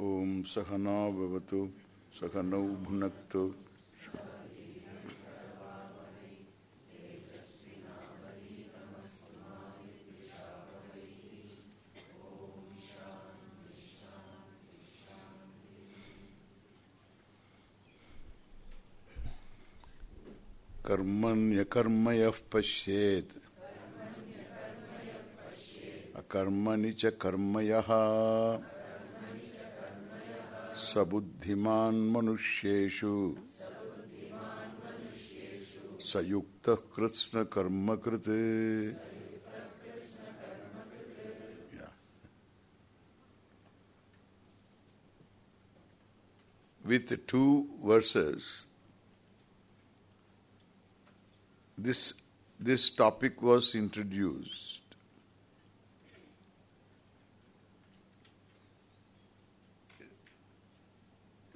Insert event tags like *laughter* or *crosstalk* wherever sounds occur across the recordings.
ओम सहना भवतु सहनौ भुनक्तु। कर्मण्यकर्मयः पश्येत्। अकर्मणि च कर्मयः। स मनुष्येषु स युक्तः कृत्स्नकर्मकृत्. With two verses, this this topic was introduced.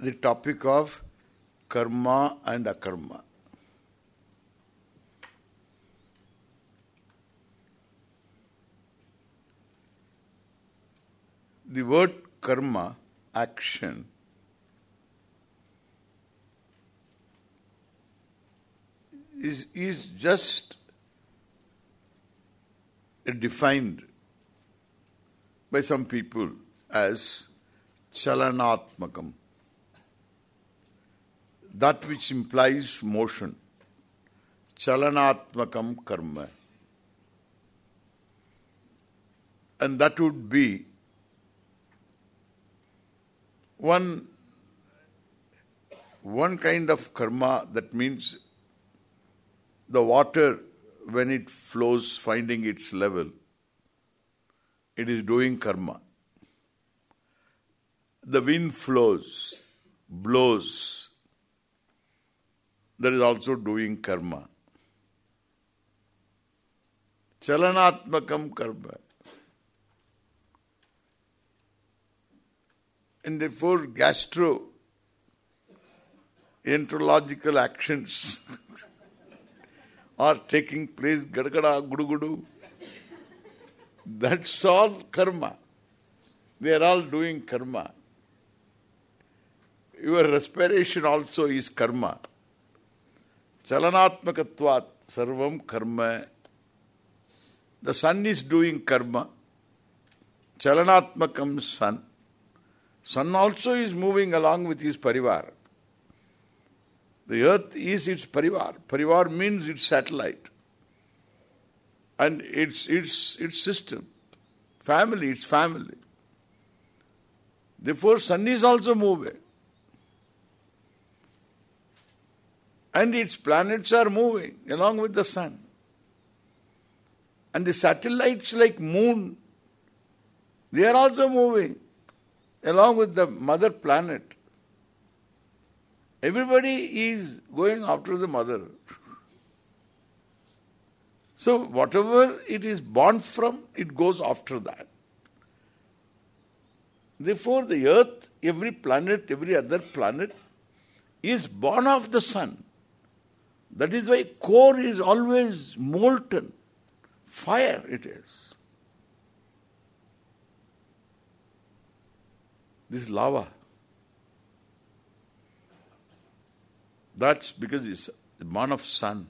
The topic of karma and akarma. The word karma, action, is is just defined by some people as chalanatmakam. That which implies motion. Chalanatmakam karma. And that would be one one kind of karma that means the water when it flows finding its level it is doing karma the wind flows blows that is also doing karma chalanatmakam karma and therefore gastro enterological actions *laughs* are taking place, gadgada, gudu That's all karma. They are all doing karma. Your respiration also is karma. Chalanatmakatvat sarvam karma. The sun is doing karma. Chalanatmakam sun. Sun also is moving along with his parivar. The earth is its parivar. Parivar means its satellite. And its its its system. Family, its family. Therefore sun is also moving. And its planets are moving along with the sun. And the satellites like moon, they are also moving along with the mother planet. Everybody is going after the mother. so whatever it is born from, it goes after that. Therefore the earth, every planet, every other planet is born of the sun. That is why core is always molten. Fire it is. This lava. That's because it's the man of sun.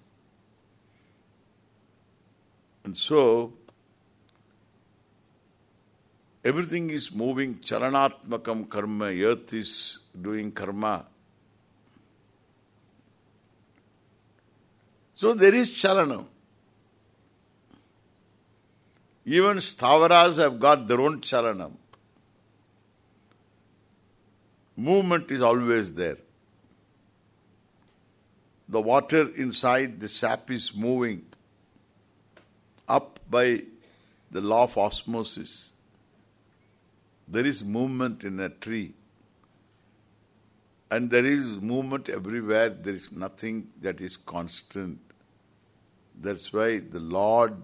And so, everything is moving, chalanatmakam karma, earth is doing karma. So there is chalanam. Even stavaras have got their own chalanam. Movement is always there. The water inside the sap is moving up by the law of osmosis. There is movement in a tree. And there is movement everywhere. There is nothing that is constant. That's why the Lord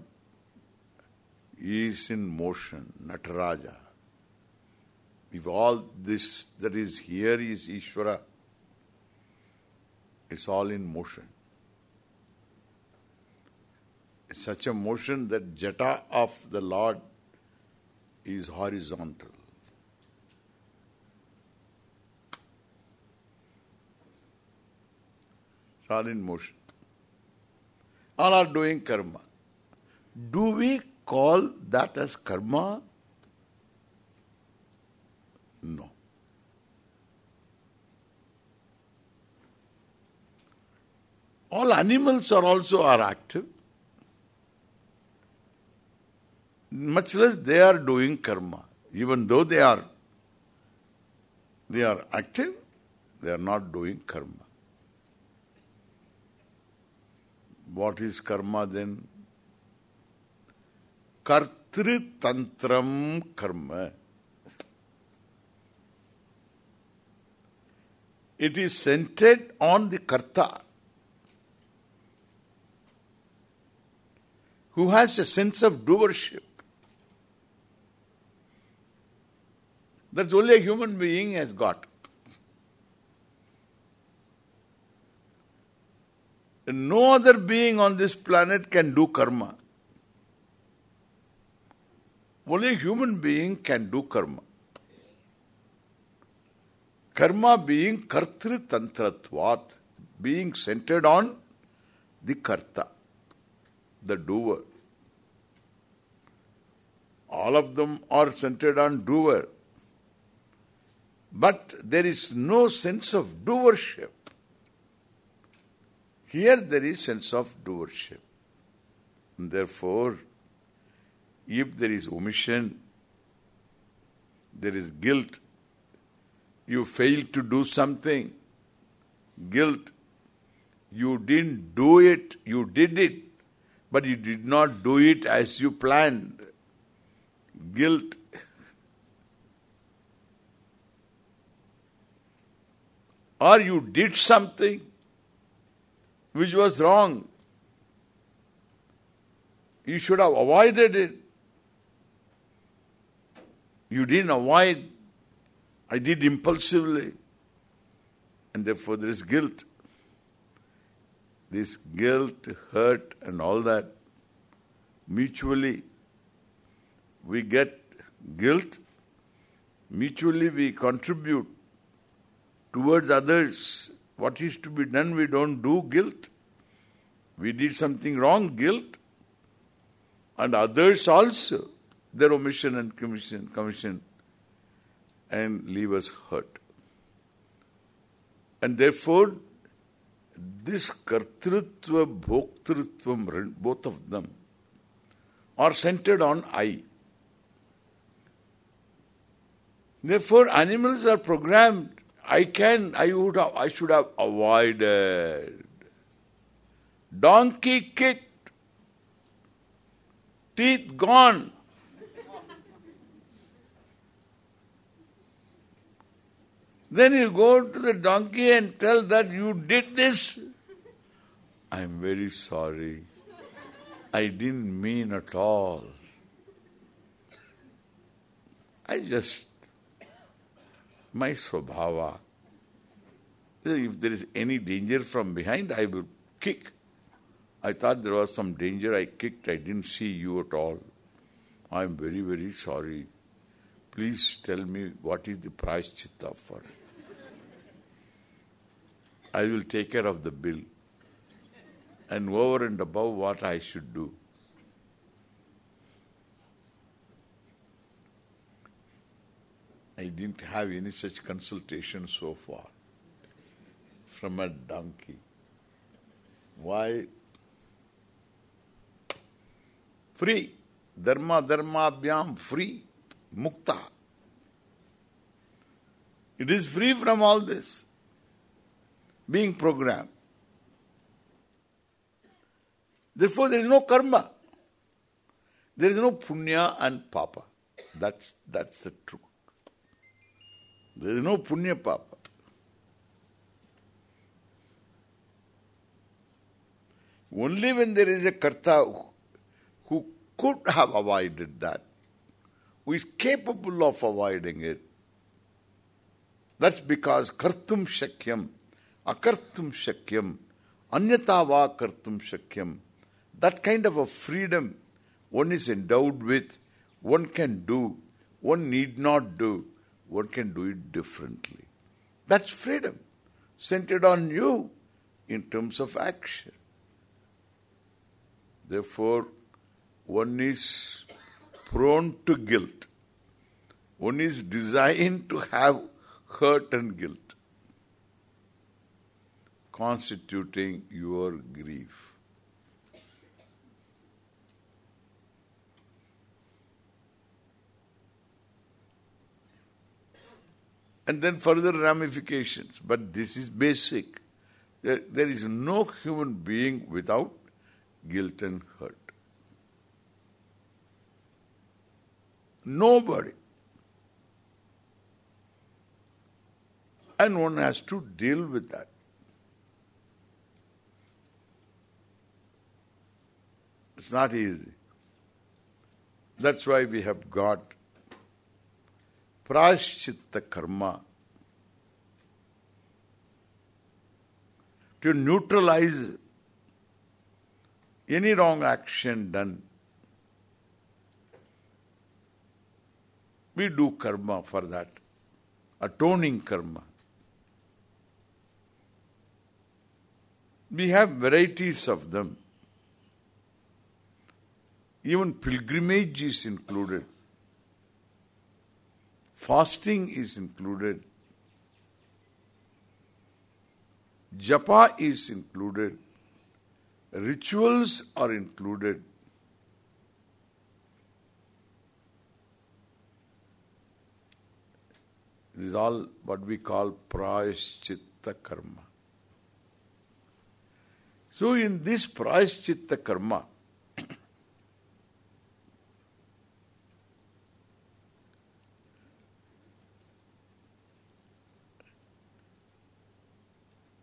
is in motion, Nataraja. If all this that is here is Ishvara, it's all in motion. It's such a motion that jata of the Lord is horizontal. It's all in motion. All are doing karma. Do we call that as karma? No. All animals are also are active. Much less they are doing karma. Even though they are they are active, they are not doing karma. What is karma then? Kartri tantram karma. It is centered on the karta. Who has a sense of doership. That's only a human being has got. No other being on this planet can do karma. Only a human being can do karma. Karma being kartri tantratvat, being centered on the karta, the doer. All of them are centered on doer. But there is no sense of doership. Here there is sense of doership. Therefore, if there is omission, there is guilt, you failed to do something, guilt, you didn't do it, you did it, but you did not do it as you planned. Guilt. or you did something which was wrong. You should have avoided it. You didn't avoid. I did impulsively. And therefore there is guilt. This guilt, hurt and all that, mutually we get guilt, mutually we contribute towards others what is to be done, we don't do guilt. We did something wrong, guilt. And others also, their omission and commission, commission and leave us hurt. And therefore, this kartrutva, bhoktrutvam, both of them, are centered on I. Therefore, animals are programmed I can, I would have, I should have avoided. Donkey kicked, teeth gone. then you go to the donkey and tell that you did this. I am very sorry. I didn't mean at all. I just my swabhava. If there is any danger from behind, I will kick. I thought there was some danger, I kicked, I didn't see you at all. I am very, very sorry. Please tell me what is the prayaschitta for. I will take care of the bill. And over and above what I should do. I didn't have any such consultation so far from a donkey. Why? Free. Dharma dharma abhyam free. Mukta. It is free from all this. Being programmed. Therefore there is no karma. There is no punya and papa. That's that's the truth. There is no punya papa. Only when there is a karta who could have avoided that, who is capable of avoiding it, that's because kartum shakyam, akartum shakyam, anyata va kartum shakyam, that kind of a freedom one is endowed with, one can do, one need not do, one can do it differently. That's freedom, centered on you, in terms of action. Therefore, one is prone to guilt. One is designed to have hurt and guilt, constituting your grief. And then further ramifications. But this is basic. There, there is no human being without guilt and hurt. Nobody. And one has to deal with that. It's not easy. That's why we have got prashchitta karma to neutralize any wrong action done. We do karma for that, atoning karma. We have varieties of them. Even pilgrimage is included. Fasting is included. Japa is included. Rituals are included. This is all what we call prayaschitta karma. So in this prayaschitta karma,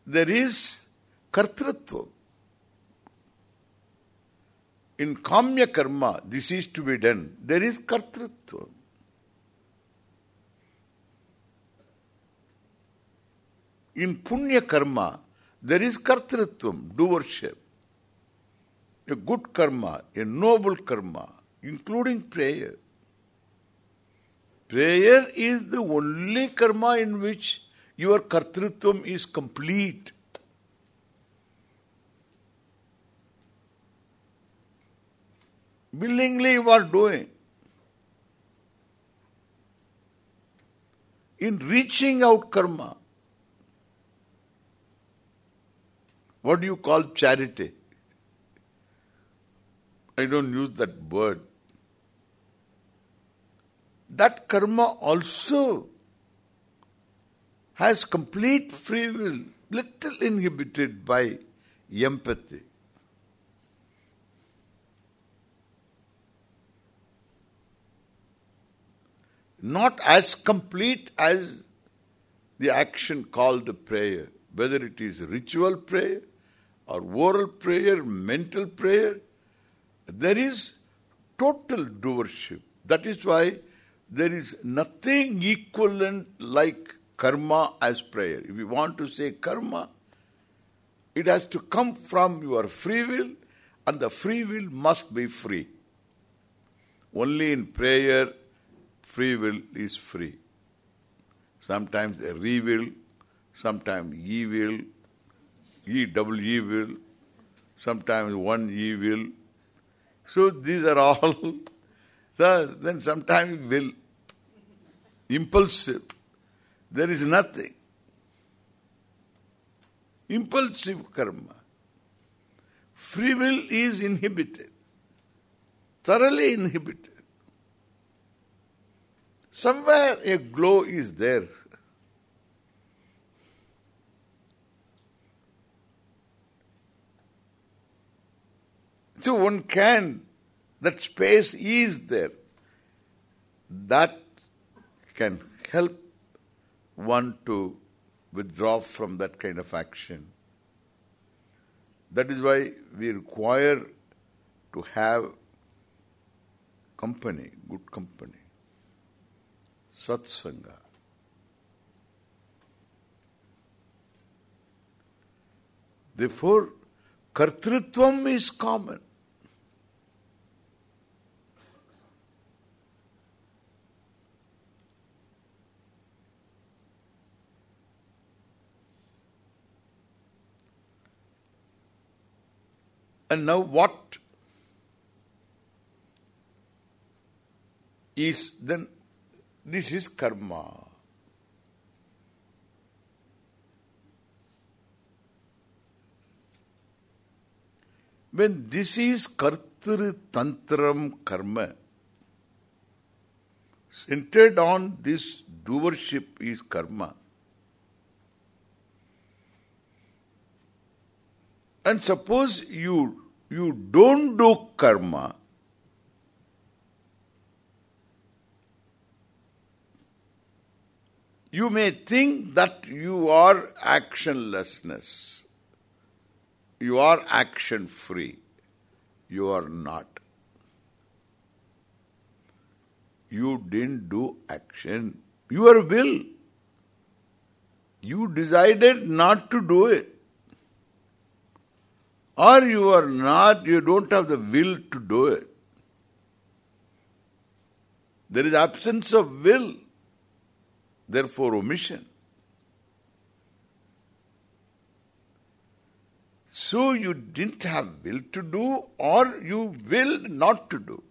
there is kartritva. In kamya karma, this is to be done. There is kartritva. In punya karma, there is kartritvam, doership. A good karma, a noble karma, including prayer. Prayer is the only karma in which your kartritvam is complete. Willingly you are doing. In reaching out karma, what do you call charity? I don't use that word. That karma also has complete free will, little inhibited by empathy. Not as complete as the action called prayer, whether it is ritual prayer or oral prayer, mental prayer, there is total doership. That is why there is nothing equivalent like karma as prayer. If you want to say karma, it has to come from your free will and the free will must be free. Only in prayer, free will is free. Sometimes a re will, sometimes evil, e double evil, sometimes one evil. So these are all, *laughs* so then sometimes will, impulsive. There is nothing. Impulsive karma. Free will is inhibited. Thoroughly inhibited. Somewhere a glow is there. So one can, that space is there. That can help one to withdraw from that kind of action. That is why we require to have company, good company, satsanga. Therefore, kartritvam is common. And now what is then this is karma. When this is kartru tantram karma, centered on this doership is karma. And suppose you you don't do karma, you may think that you are actionlessness. You are action free. You are not. You didn't do action. Your will. You decided not to do it. Or you are not, you don't have the will to do it. There is absence of will. Therefore omission. So you didn't have will to do or you will not to do.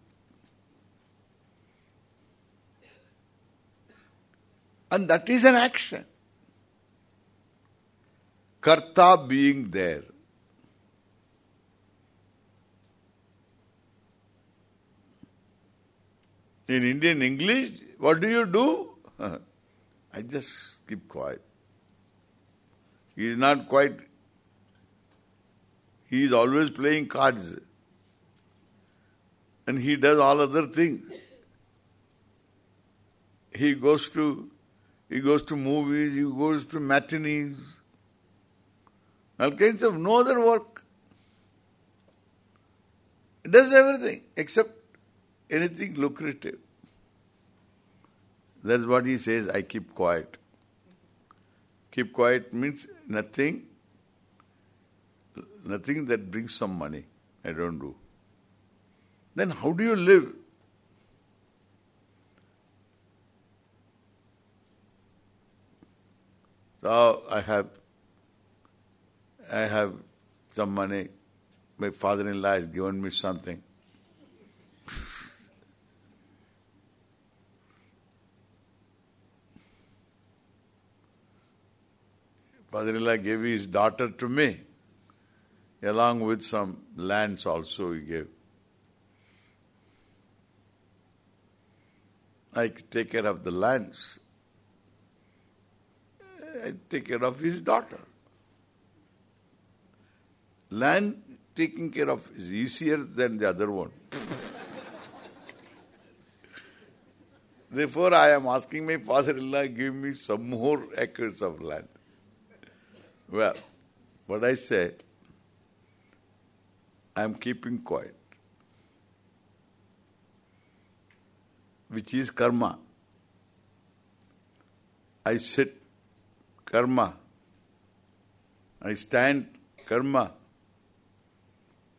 And that is an action. Karta being there. In Indian English, what do you do? *laughs* I just keep quiet. He is not quite, he is always playing cards. And he does all other things. He goes to, he goes to movies, he goes to matinees, all kinds of no other work. Does everything except anything lucrative. That's what he says, I keep quiet. Keep quiet means nothing, nothing that brings some money. I don't do. Then how do you live? So I have, I have some money. My father-in-law has given me something. Father-in-law gave his daughter to me, along with some lands also he gave. I take care of the lands. I take care of his daughter. Land taking care of is easier than the other one. *laughs* Therefore, I am asking my father-in-law, give me some more acres of land. Well, what I say, I am keeping quiet. Which is karma. I sit, karma. I stand, karma.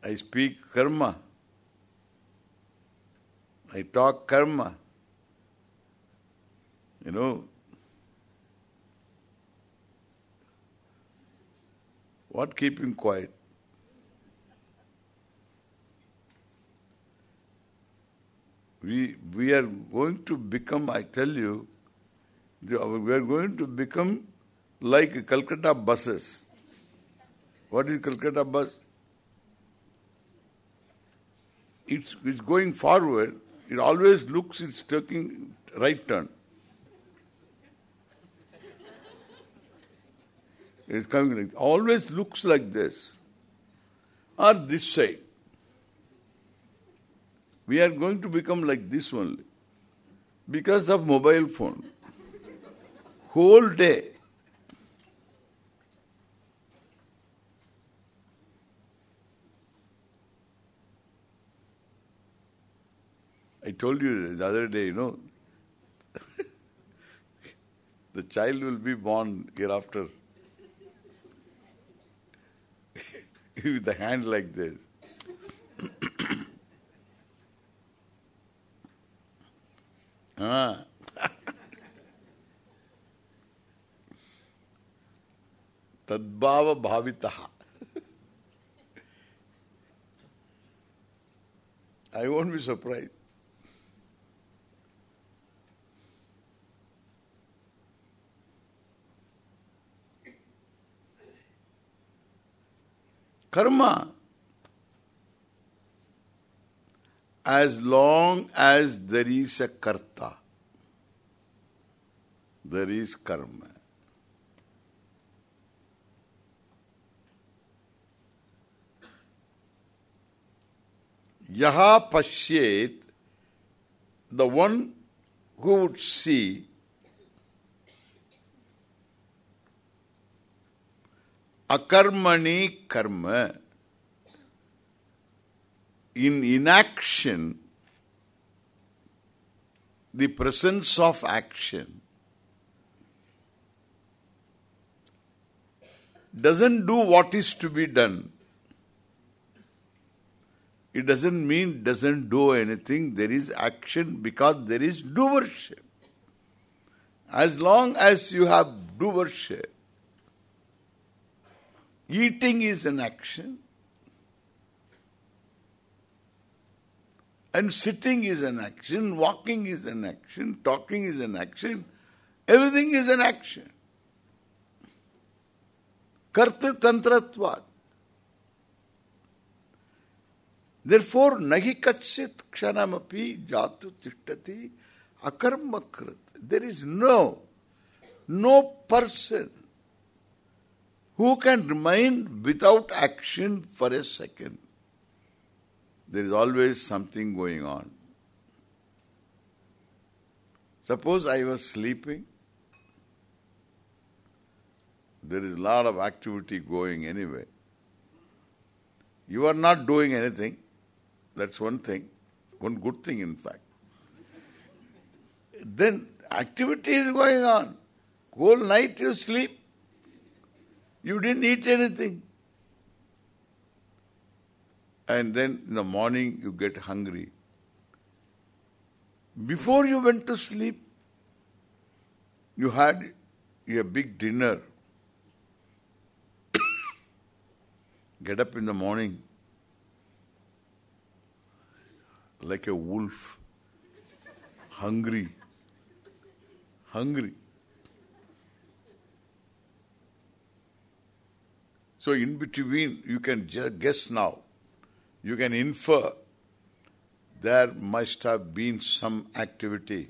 I speak, karma. I talk, karma. You know, what keeping quiet? We we are going to become, I tell you, we are going to become like Calcutta buses. What is Calcutta bus? It's, it's going forward. It always looks it's taking right turn. It's coming like always looks like this. Or this side. We are going to become like this only. Because of mobile phone. Whole day. I told you the other day, you know, *laughs* the child will be born hereafter with the hand like this. *coughs* ah. *laughs* Tadbhava bhavitaha. I won't be surprised. Karma, as long as there is a karta, there is karma. Yaha pashyet, the one who would see akarmani karma in inaction the presence of action doesn't do what is to be done it doesn't mean doesn't do anything. There is action because there is doership. As long as you have doership, eating is an action, and sitting is an action, walking is an action, talking is an action, everything is an action. Karta tantratvat. Therefore, nahi kachit kshanamapi jatu tishtati akarmakrit. There is no, no person who can remain without action for a second. There is always something going on. Suppose I was sleeping. There is a lot of activity going anyway. You are not doing anything. That's one thing. One good thing, in fact. Then activity is going on. Whole night you sleep. You didn't eat anything. And then in the morning you get hungry. Before you went to sleep, you had a big dinner. *coughs* get up in the morning, like a wolf, hungry, hungry. So in between, you can guess now, you can infer there must have been some activity.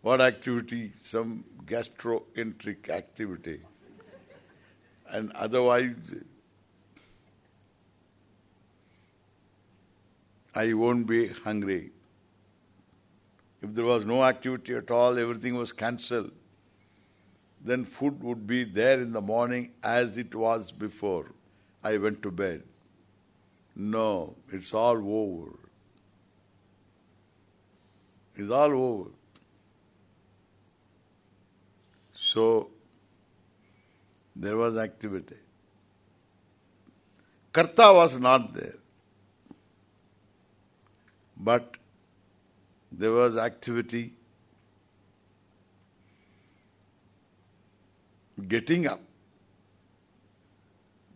What activity? Some gastroenteric activity. And otherwise, I won't be hungry. If there was no activity at all, everything was cancelled, then food would be there in the morning as it was before I went to bed. No, it's all over. It's all over. So, there was activity. Karta was not there. But there was activity getting up.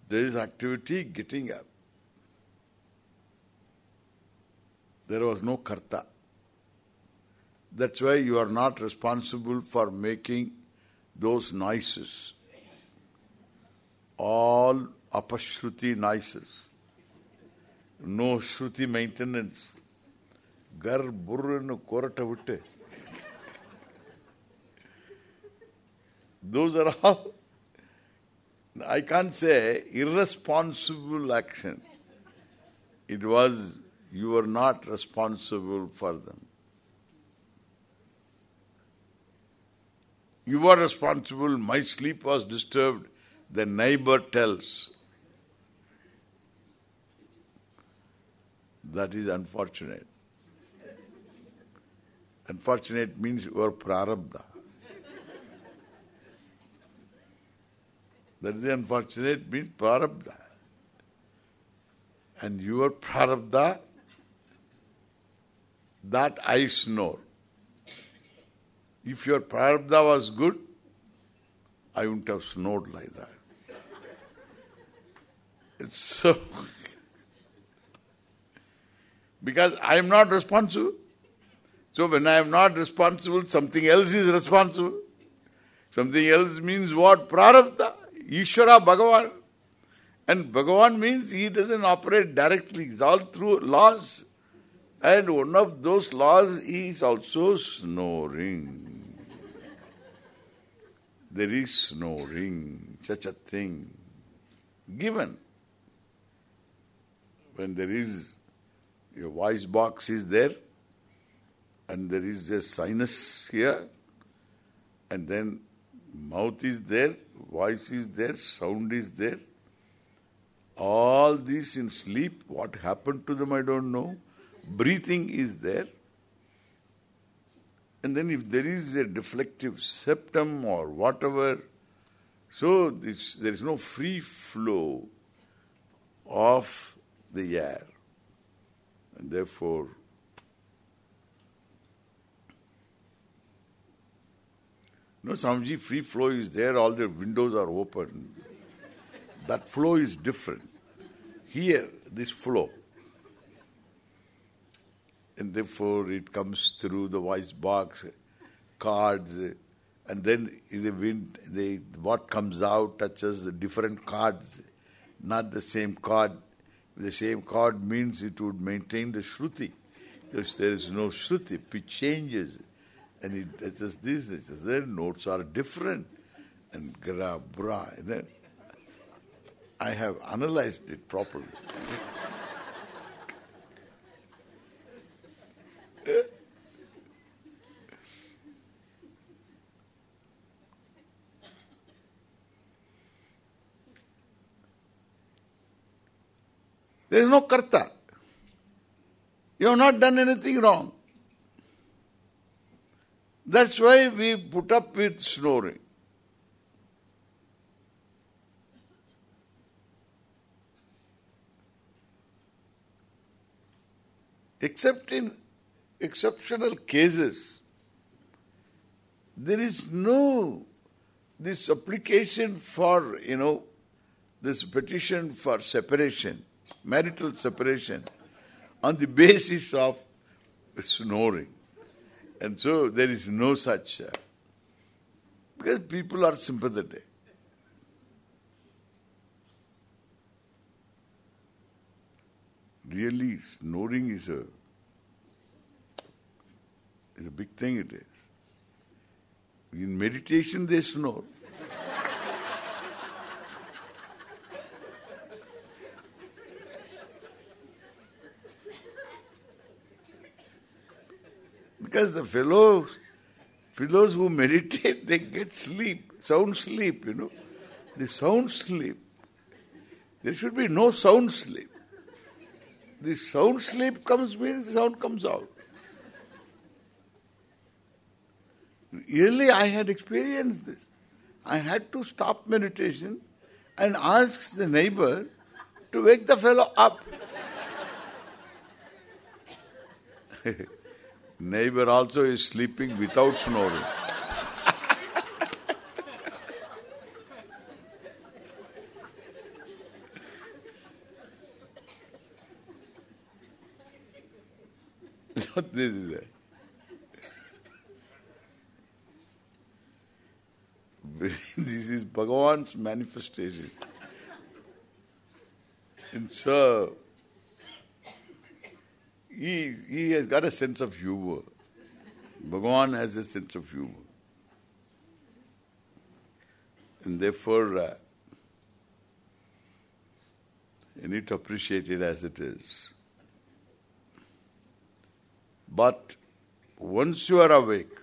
There is activity getting up. There was no karta. That's why you are not responsible for making those noises. All apashruti noises. No shruti maintenance. Gar burrunu korata vitte. Those are all I can't say irresponsible action. It was you were not responsible for them. You were responsible, my sleep was disturbed, the neighbor tells. That is unfortunate. Unfortunate means your prarabdha. That is the unfortunate means prarabdha. And your prarabdha, that I snore. If your prarabdha was good, I wouldn't have snored like that. It's so... *laughs* Because I am not responsible. So when I am not responsible, something else is responsible. Something else means what? Prarabdha. Ishvara Bhagavan. And Bhagavan means he doesn't operate directly. It's all through laws. And one of those laws is also snoring. There is snoring, such a thing. Given. When there is, your voice box is there, and there is a sinus here, and then mouth is there, voice is there, sound is there. All this in sleep, what happened to them I don't know. Breathing is there. And then if there is a deflective septum or whatever, so this, there is no free flow of the air. And therefore, no, Samji, free flow is there, all the windows are open. That flow is different. Here, this flow. And therefore it comes through the voice box, cards, and then the wind, the, what comes out touches the different cards, not the same card. The same card means it would maintain the Shruti. Because there is no Shruti, pitch changes. And it's just this, it's just that, notes are different. And gra, bra. And I have analyzed it properly. There is no karta. You have not done anything wrong. That's why we put up with snoring. Except in exceptional cases, there is no this application for, you know, this petition for separation marital separation on the basis of snoring. And so there is no such, uh, because people are sympathetic. Really, snoring is a is a big thing it is. In meditation they snore. Because the fellows, fellows who meditate, *laughs* they get sleep, sound sleep, you know. The sound sleep. There should be no sound sleep. The sound sleep comes when the sound comes out. Really, I had experienced this. I had to stop meditation and ask the neighbor to wake the fellow up. *laughs* Neighbor also is sleeping without snoring. *laughs* so this is *laughs* this is Bhagavan's manifestation. And so, he, he has got a sense of humor. Bhagavan has a sense of humor. And therefore, uh, you need to appreciate it as it is. But once you are awake,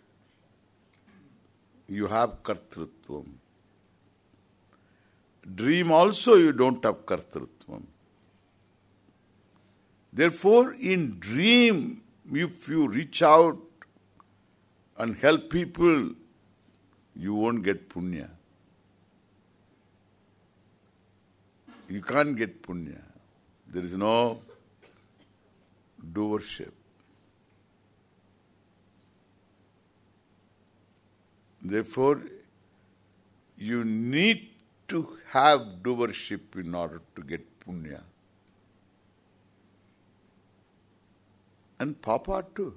you have kartrutvam. Dream also you don't have kartrutvam. Therefore, in dream, if you reach out and help people, you won't get punya. You can't get punya. There is no doership. Therefore, you need to have doership in order to get punya. And Papa too.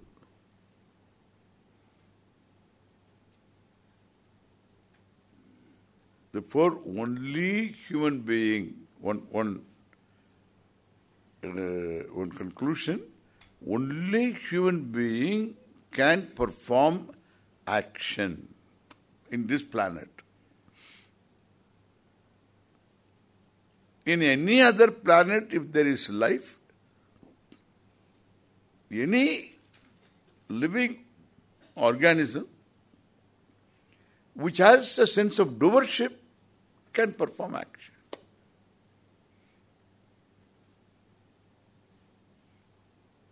Therefore, only human being, one, one, uh, one conclusion, only human being can perform action in this planet. In any other planet, if there is life, any living organism which has a sense of doership can perform action.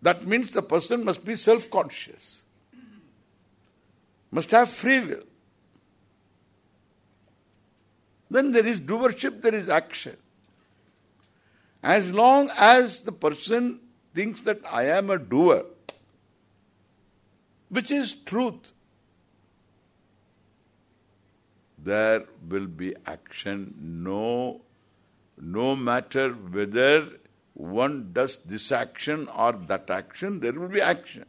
That means the person must be self-conscious, must have free will. Then there is doership, there is action. As long as the person thinks that I am a doer, which is truth, there will be action. No, no matter whether one does this action or that action, there will be action.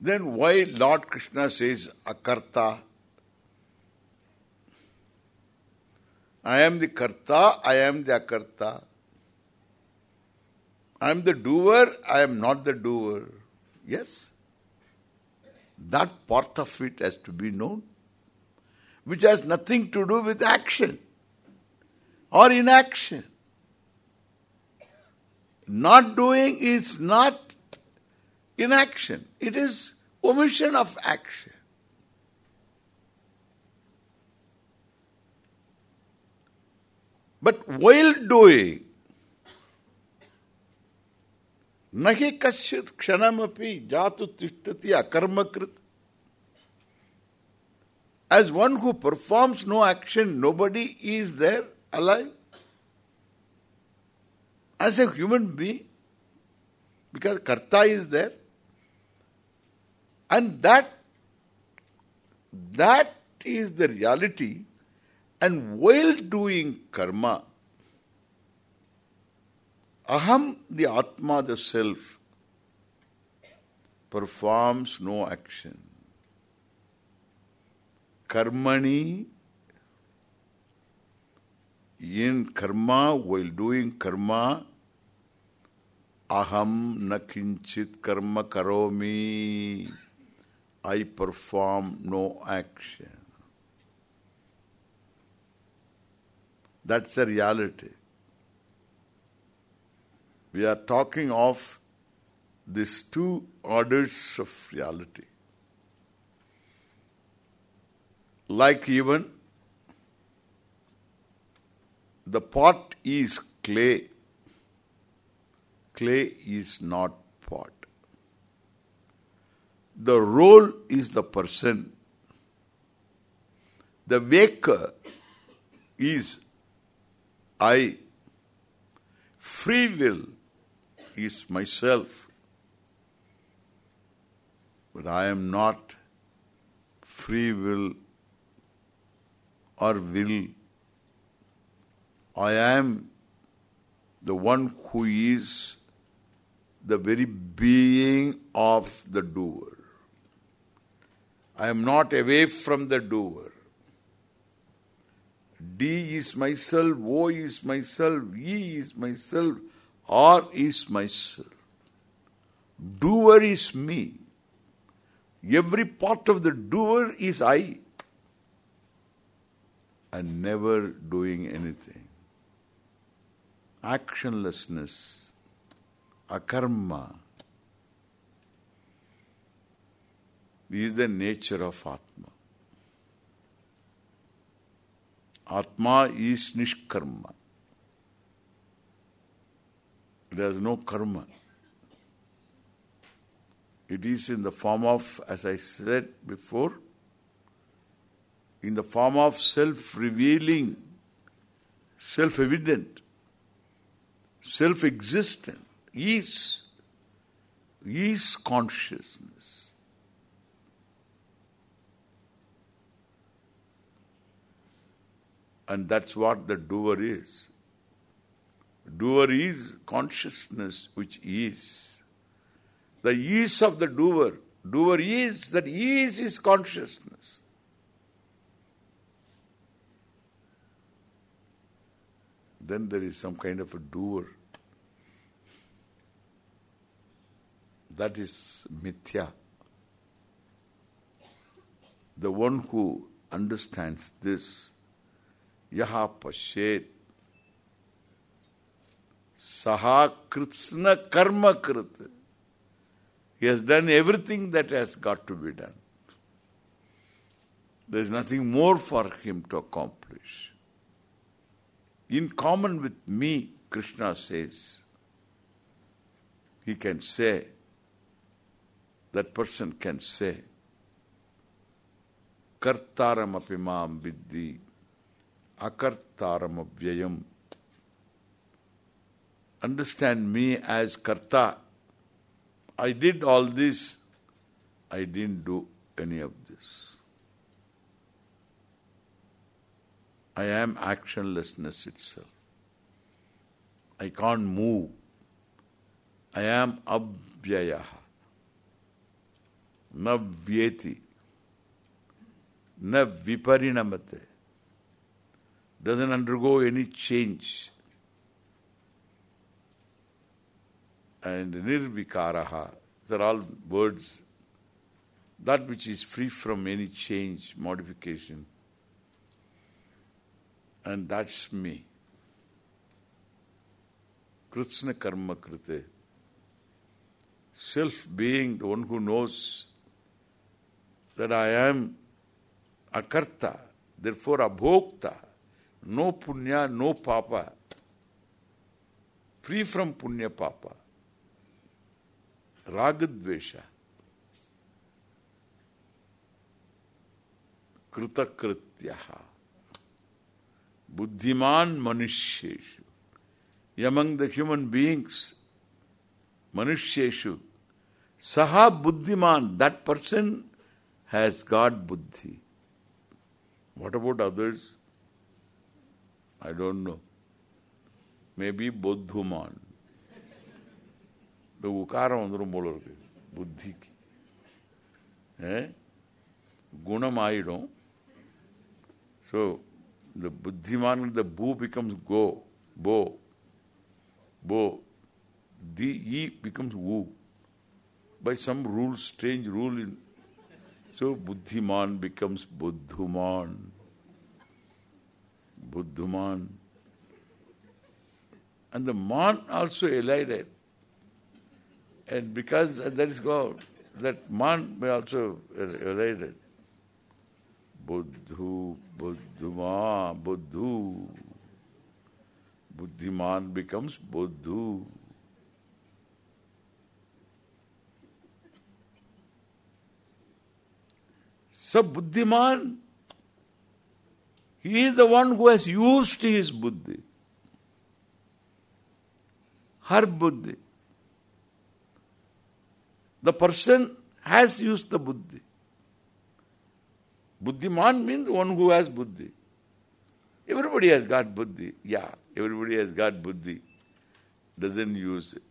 Then why Lord Krishna says akarta? I am the karta, I am the akarta. I am the doer, I am not the doer. Yes. That part of it has to be known, which has nothing to do with action or inaction. Not doing is not inaction. It is omission of action. But while doing, nahi kasyat kshanamapi jatu tishtati akarmakrit. As one who performs no action, nobody is there alive. As a human being, because karta is there, and that that is the reality and while doing karma, aham, the atma, the self, performs no action. Karmani, in karma, while doing karma, aham nakinchit karma karomi, I perform no action. That's the reality. We are talking of these two orders of reality. Like even the pot is clay. Clay is not pot. The role is the person. The waker is I. Free will is myself. But I am not free will or will. I am the one who is the very being of the doer. I am not away from the doer. D is myself, O is myself, E is myself, R is myself. Doer is me. Every part of the doer is I. And never doing anything. Actionlessness, akarma, is the nature of Atma. Atma is nishkarma. There is no karma. It is in the form of, as I said before, in the form of self-revealing, self-evident, self-existent, is, is consciousness. And that's what the doer is. Doer is consciousness which is. The ease of the doer. Doer is, that ease is consciousness. Then there is some kind of a doer. That is mithya. The one who understands this, yaha pashet, saha kritsna karma krit. He has done everything that has got to be done. There is nothing more for him to accomplish. In common with me, Krishna says, he can say, that person can say, Kartaram apimam viddhi, akartaram avyayam. Understand me as karta. I did all this. I didn't do any of this. I am actionlessness itself. I can't move. I am avyaya. Na vyeti. Na viparinamate doesn't undergo any change. And nirvikaraha they're all words that which is free from any change modification. And that's me. Kritsna karma krite. Self being the one who knows that I am akarta, therefore abhokta, no punya, no papa, free from punya papa, ragadvesha, kritakrityaha, buddhiman manusheshu. Among the human beings, manusheshu, saha buddhiman, that person has got buddhi. What about others? I don't know. Maybe Buddhuman. The Ukara on the Bolar Buddhiki. Eh? Gunam I don't. So the Buddhiman the Bo becomes go. Bo. Bo. di E becomes wo By some rule, strange rule in So Buddhiman becomes Buddhuman. Buddhuman. And the man also elided. And because that is God, that man may also elided. Buddhu, Buddhuma, Buddhu. Buddhiman becomes Buddhu. So Buddhiman, he is the one who has used his buddhi. Her buddhi. The person has used the buddhi. Buddhiman means one who has buddhi. Everybody has got buddhi. Yeah, everybody has got buddhi. Doesn't use it.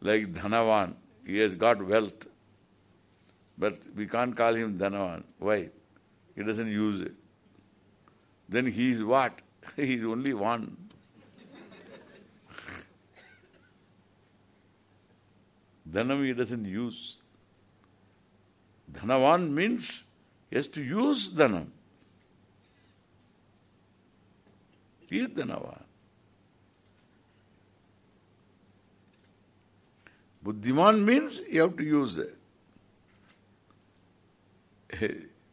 Like Dhanavan, he has got wealth. But we can't call him Dhanavan. Why? He doesn't use it. Then he is what? *laughs* he is only one. *laughs* Dhanam he doesn't use. Dhanavan means he has to use Dhanam. He is Dhanavan. Buddhiman means you have to use it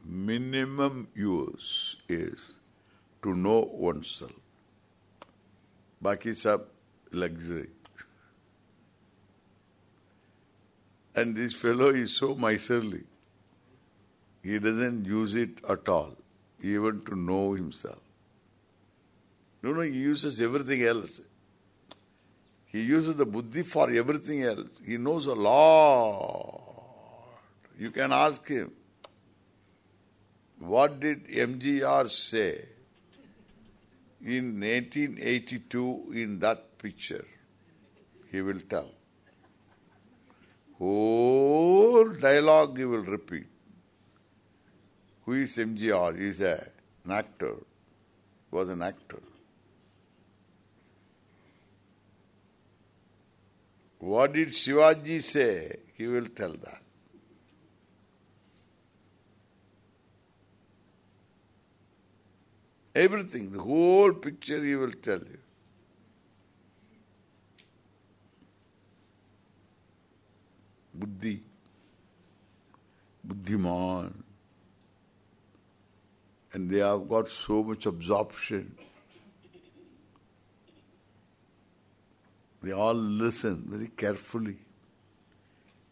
minimum use is to know oneself. Baki sab luxury. And this fellow is so miserly. He doesn't use it at all, even to know himself. No, no, he uses everything else. He uses the buddhi for everything else. He knows a lot. You can ask him. What did MGR say? In 1882 in that picture. He will tell. Whole dialogue he will repeat. Who is MGR? He is a, an actor. was an actor. What did Shivaji say? He will tell that. Everything, the whole picture he will tell you. Buddhi, Buddhiman. And they have got so much absorption. They all listen very carefully.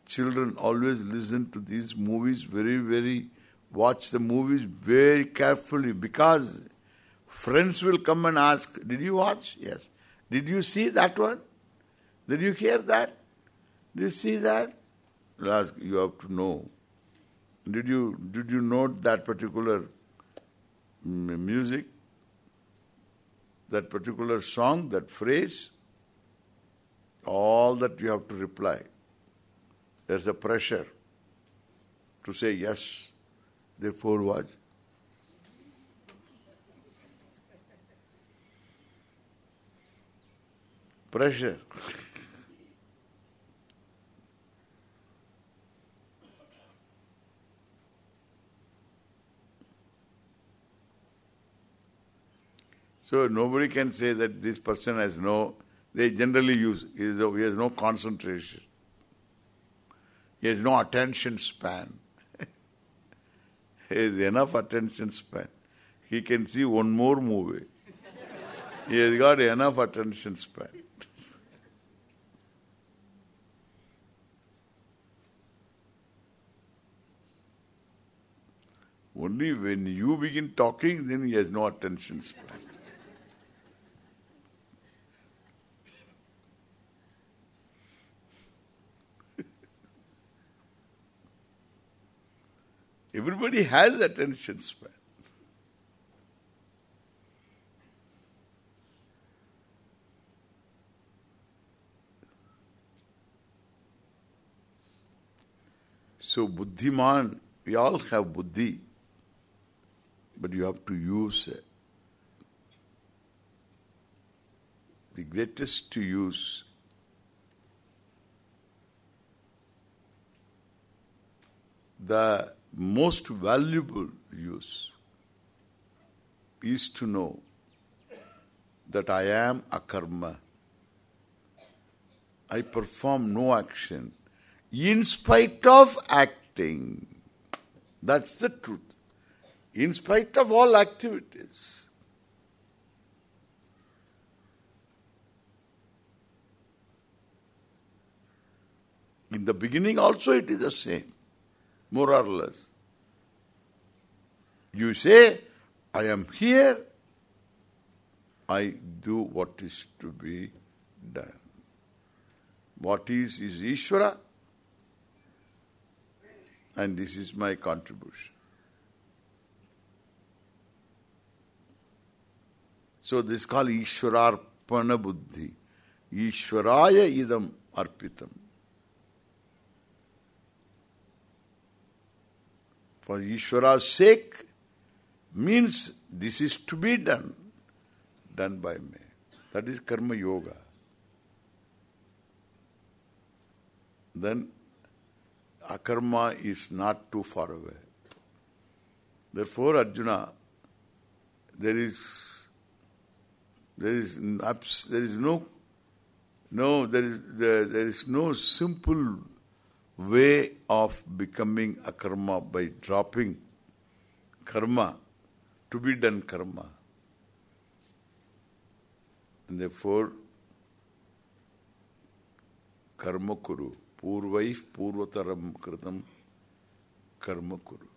Children always listen to these movies very, very, watch the movies very carefully because friends will come and ask, did you watch? Yes. Did you see that one? Did you hear that? Did you see that? Ask, you have to know. Did you did you note that particular mm, music, that particular song, that phrase? All that you have to reply. There's a pressure to say yes, therefore what? Pressure. So nobody can say that this person has no, they generally use, he has no concentration. He has no attention span. *laughs* he has enough attention span. He can see one more movie. he has got enough attention span. Only when you begin talking, then he has no attention span. *laughs* Everybody has attention span. So buddhiman, we all have buddhi, but you have to use it. The greatest to use the most valuable use is to know that I am a karma. I perform no action in spite of acting. That's the truth. In spite of all activities. In the beginning also it is the same more or less. You say, I am here, I do what is to be done. What is, is Ishvara, and this is my contribution. So this is called Ishvararpana Buddhi. Ishvaraya idam arpitam. for Ishvara's sake means this is to be done, done by me. That is karma yoga. Then akarma is not too far away. Therefore, Arjuna, there is there is there is no no there is there, there is no simple way of becoming a karma by dropping karma to be done karma. And therefore, karma kuru, purvaih purvataram kritam karma kuru.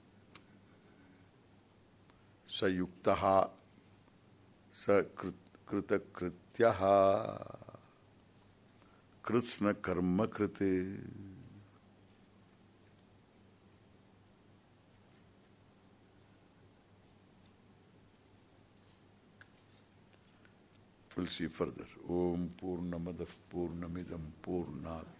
Sayuktaha sa krita krityaha kritsna karma krite We'll see further. Om Purnamadah Purnamidam Purnat